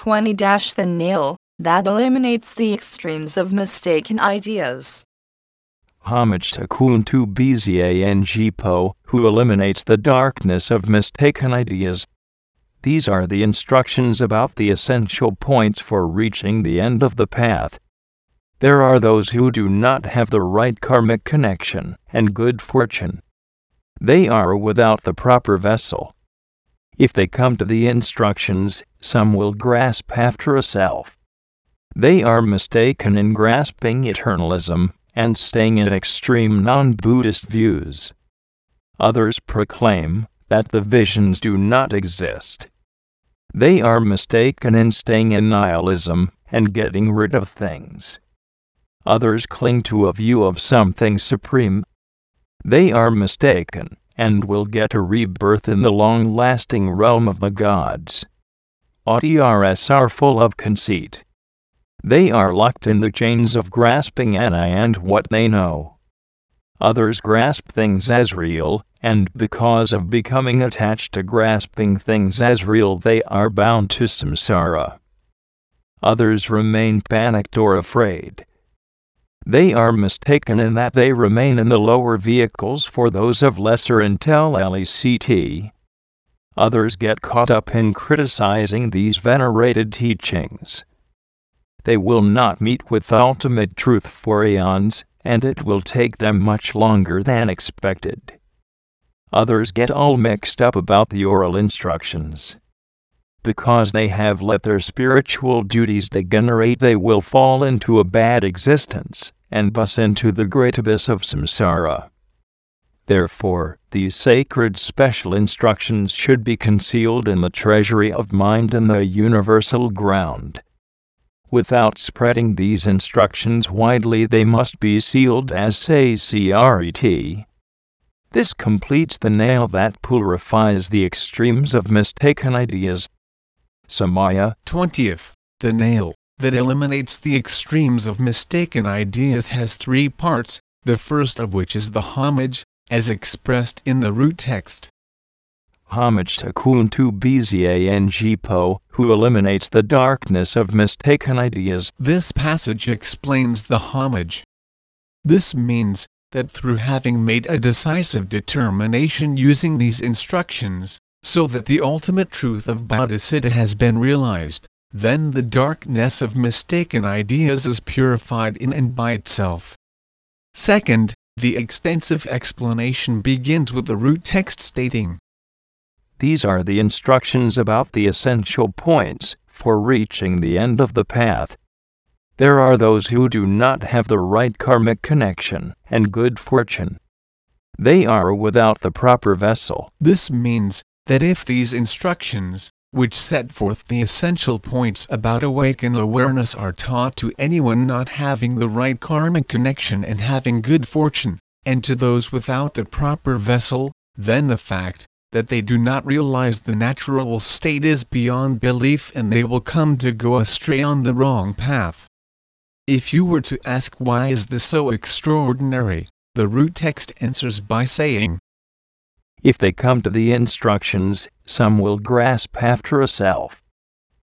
20 The nail that eliminates the extremes of mistaken ideas. Homage to Kuntu Bzangpo, who eliminates the darkness of mistaken ideas. These are the instructions about the essential points for reaching the end of the path. There are those who do not have the right karmic connection and good fortune. They are without the proper vessel. If they come to the instructions, some will grasp after a self. They are mistaken in grasping eternalism and staying in extreme non Buddhist views. Others proclaim that the visions do not exist. They are mistaken in staying in nihilism and getting rid of things. Others cling to a view of something supreme. They are mistaken and will get a rebirth in the long lasting realm of the gods. Audrs are full of conceit. They are locked in the chains of grasping Anna and what they know. Others grasp things as real, and because of becoming attached to grasping things as real, they are bound to samsara. Others remain panicked or afraid. They are mistaken in that they remain in the lower vehicles for those of lesser intellects. Others get caught up in criticizing these venerated teachings. They will not meet with ultimate truth for eons, and it will take them much longer than expected. Others get all mixed up about the oral instructions because they have let their spiritual duties degenerate, they will fall into a bad existence, and thus into the great abyss of samsara. Therefore, these sacred special instructions should be concealed in the treasury of mind and the universal ground. Without spreading these instructions widely, they must be sealed as SACRET. This completes the nail that purifies the extremes of mistaken ideas. Samaya 20th. The nail that eliminates the extremes of mistaken ideas has three parts, the first of which is the homage, as expressed in the root text. Homage to Kuntu Bzangpo, who eliminates the darkness of mistaken ideas. This passage explains the homage. This means that through having made a decisive determination using these instructions, so that the ultimate truth of Bodhicitta has been realized, then the darkness of mistaken ideas is purified in and by itself. Second, the extensive explanation begins with the root text stating, These are the instructions about the essential points for reaching the end of the path. There are those who do not have the right karmic connection and good fortune. They are without the proper vessel. This means that if these instructions, which set forth the essential points about awakened awareness are taught to anyone not having the right karmic connection and having good fortune, and to those without the proper vessel, then the fact that they do not realize the natural state is beyond belief and they will come to go astray on the wrong path. If you were to ask why is this so extraordinary, the root text answers by saying, if they come to the instructions, some will grasp after a self.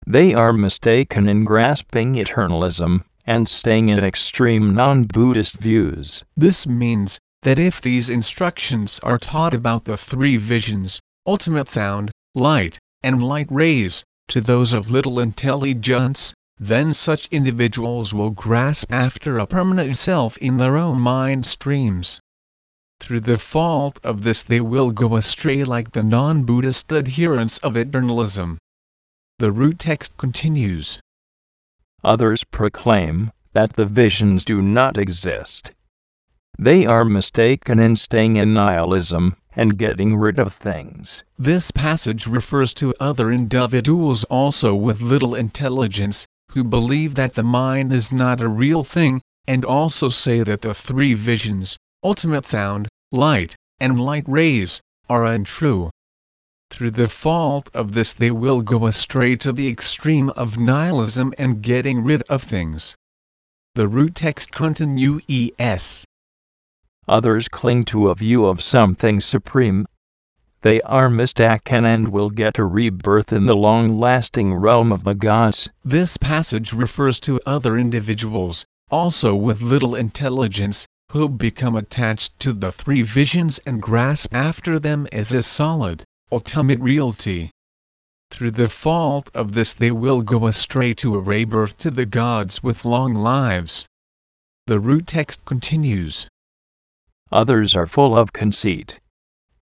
They are mistaken in grasping eternalism and staying in extreme non Buddhist views. This means that if these instructions are taught about the three visions ultimate sound, light, and light rays to those of little intelligence, then such individuals will grasp after a permanent self in their own mind streams. Through the fault of this they will go astray like the non-Buddhist adherents of eternalism. The root text continues. Others proclaim that the visions do not exist. They are mistaken in staying in nihilism and getting rid of things. This passage refers to other individuals also with little intelligence, who believe that the mind is not a real thing, and also say that the three visions, ultimate sound, light, and light rays, are untrue. Through the fault of this they will go astray to the extreme of nihilism and getting rid of things. The root text continues. Others cling to a view of something supreme. they are mistaken and will get a rebirth in the long lasting realm of the gods. This passage refers to other individuals, also with little intelligence, who become attached to the three visions and grasp after them as a solid, ultimate reality. Through the fault of this they will go astray to a rebirth to the gods with long lives. The root text continues. Others are full of conceit.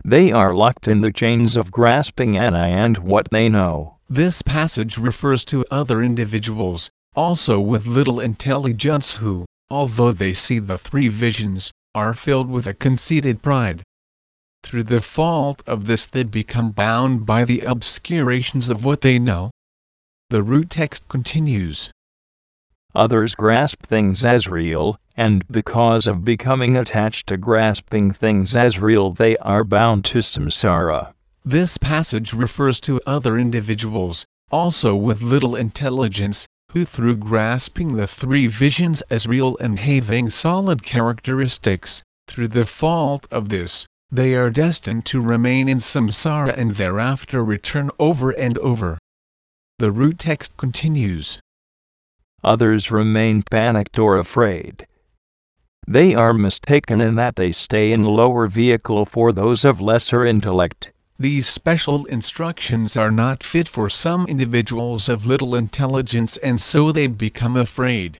They are locked in the chains of grasping Anna and what they know. This passage refers to other individuals, also with little intelligence who, although they see the three visions, are filled with a conceited pride. Through the fault of this they become bound by the obscurations of what they know. The root text continues. Others grasp things as real, and because of becoming attached to grasping things as real, they are bound to samsara. This passage refers to other individuals, also with little intelligence, who through grasping the three visions as real and having solid characteristics, through the fault of this, they are destined to remain in samsara and thereafter return over and over. The root text continues. Others remain panicked or afraid. They are mistaken in that they stay in lower vehicle for those of lesser intellect. These special instructions are not fit for some individuals of little intelligence and so they become afraid.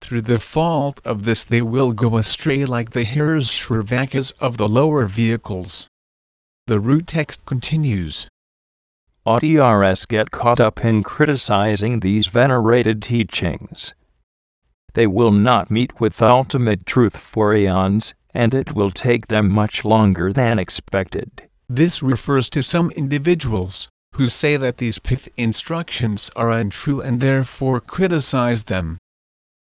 Through the fault of this they will go astray like the hares Shravakas of the lower vehicles. The root text continues. Audrs get caught up in criticizing these venerated teachings. They will not meet with ultimate truth for eons, and it will take them much longer than expected. This refers to some individuals who say that these pith instructions are untrue and therefore criticize them.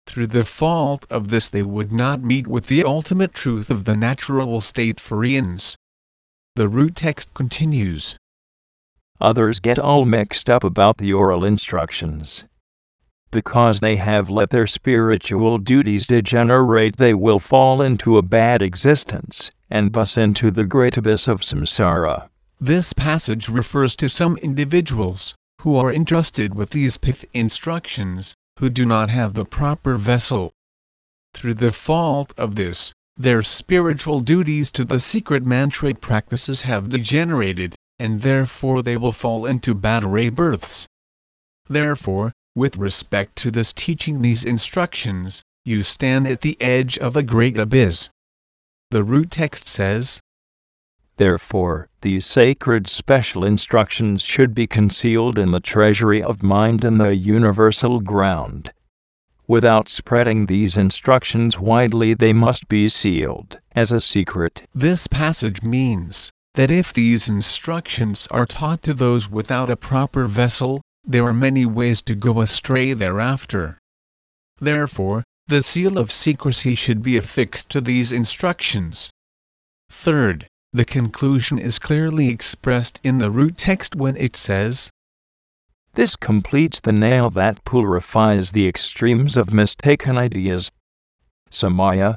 Through the fault of this they would not meet with the ultimate truth of the natural state for eons. The root text continues. Others get all mixed up about the oral instructions. Because they have let their spiritual duties degenerate, they will fall into a bad existence, and thus into the great abyss of samsara. This passage refers to some individuals who are entrusted with these pith instructions, who do not have the proper vessel. Through the fault of this, their spiritual duties to the secret mantra practices have degenerated, and therefore they will fall into bad rebirths. Therefore, with respect to this teaching these instructions, you stand at the edge of a great abyss. The root text says, Therefore, these sacred special instructions should be concealed in the treasury of mind in the universal ground. Without spreading these instructions widely, they must be sealed as a secret. This passage means that if these instructions are taught to those without a proper vessel, there are many ways to go astray thereafter. Therefore, the seal of secrecy should be affixed to these instructions. Third, the conclusion is clearly expressed in the root text when it says, This completes the nail that purifies the extremes of mistaken ideas. Samaya,